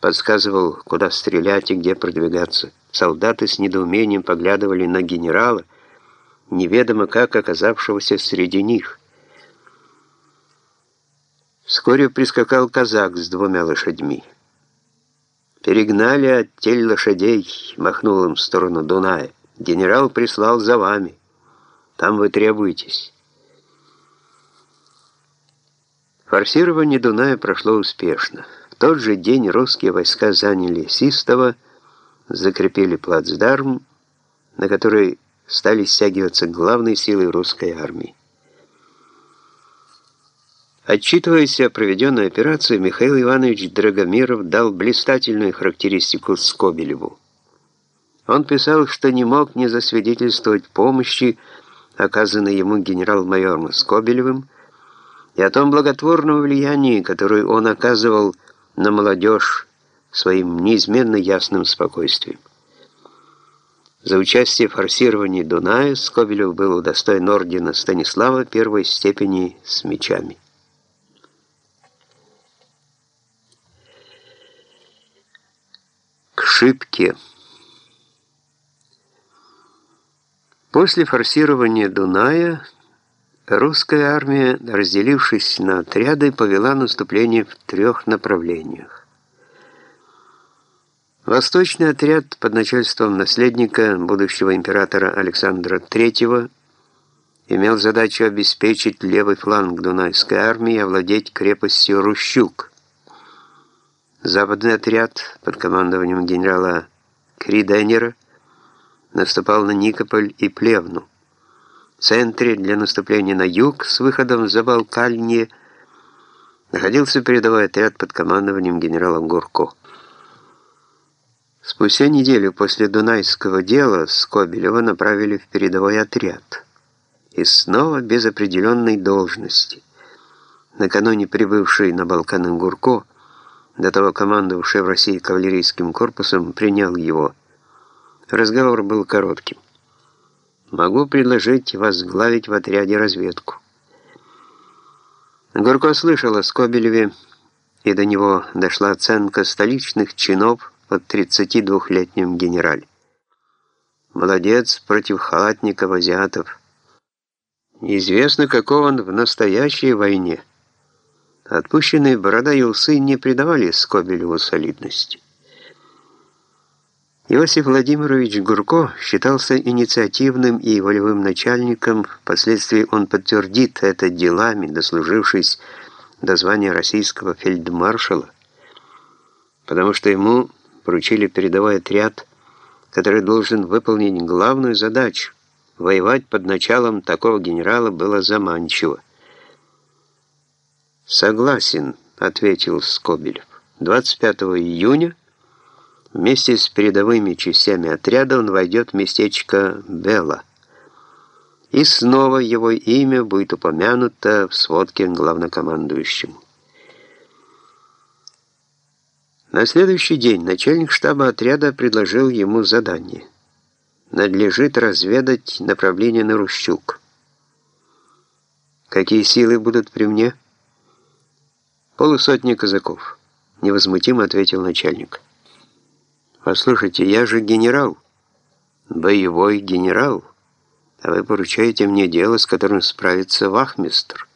подсказывал, куда стрелять и где продвигаться. Солдаты с недоумением поглядывали на генерала, неведомо как оказавшегося среди них. Вскоре прискакал казак с двумя лошадьми. «Перегнали от тель лошадей», — махнул им в сторону Дуная. «Генерал прислал за вами. Там вы требуетесь». Форсирование Дуная прошло успешно. Тот же день русские войска заняли Систово, закрепили плацдарм, на который стали стягиваться главные силы русской армии. Отчитываясь о проведенной операции, Михаил Иванович Драгомиров дал блистательную характеристику Скобелеву. Он писал, что не мог не засвидетельствовать помощи, оказанной ему генерал-майором Скобелевым, и о том благотворном влиянии, которое он оказывал на молодежь своим неизменно ясным спокойствием. За участие в форсировании Дуная Скобелев был удостоен ордена Станислава первой степени с мечами. К шибке. После форсирования Дуная русская армия, разделившись на отряды, повела наступление в трех направлениях. Восточный отряд под начальством наследника будущего императора Александра III имел задачу обеспечить левый фланг Дунайской армии и овладеть крепостью Рущук. Западный отряд под командованием генерала Криденера наступал на Никополь и Плевну. Центре для наступления на юг с выходом в Забалкалье находился передовой отряд под командованием генерала Гурко. Спустя неделю после Дунайского дела Скобелева направили в передовой отряд. И снова без определенной должности. Накануне прибывший на Балканы Гурко, до того командовавший в России кавалерийским корпусом, принял его. Разговор был коротким. «Могу предложить возглавить в отряде разведку». Гурко слышал о Скобелеве, и до него дошла оценка столичных чинов под 32-летним генерале. Молодец против халатников азиатов. Неизвестно, каков он в настоящей войне. Отпущенные борода и усы не придавали Скобелеву солидности. Иосиф Владимирович Гурко считался инициативным и волевым начальником, впоследствии он подтвердит это делами, дослужившись до звания российского фельдмаршала, потому что ему поручили передовой отряд, который должен выполнить главную задачу. Воевать под началом такого генерала было заманчиво. «Согласен», — ответил Скобелев. 25 июня вместе с передовыми частями отряда он войдет в местечко Бела. И снова его имя будет упомянуто в сводке главнокомандующему. На следующий день начальник штаба отряда предложил ему задание. Надлежит разведать направление на Рущук. «Какие силы будут при мне?» «Полусотни казаков», — невозмутимо ответил начальник. «Послушайте, я же генерал, боевой генерал, а вы поручаете мне дело, с которым справится вахмистр.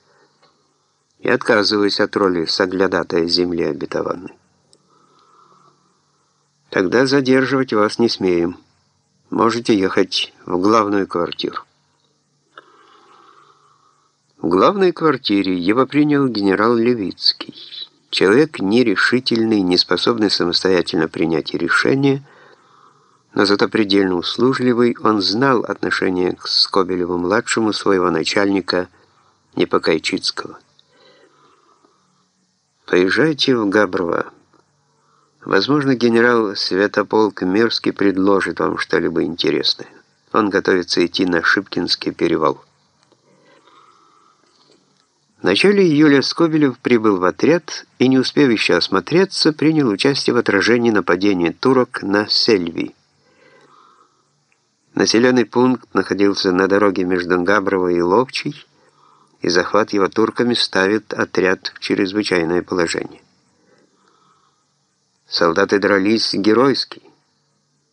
Я отказываюсь от роли соглядатая земли обетованной. Тогда задерживать вас не смеем. Можете ехать в главную квартиру. В главной квартире его принял генерал Левицкий. Человек нерешительный, не способный самостоятельно принять решение, но зато предельно услужливый, он знал отношение к Скобелеву-младшему своего начальника Непокайчицкого. «Поезжайте в Габрово», Возможно, генерал Святополк Мерзкий предложит вам что-либо интересное. Он готовится идти на Шипкинский перевал. В начале июля Скобелев прибыл в отряд и, не успев еще осмотреться, принял участие в отражении нападения турок на Сельви. Населенный пункт находился на дороге между Габрово и Ловчей, и захват его турками ставит отряд в чрезвычайное положение. Солдаты дрались геройски.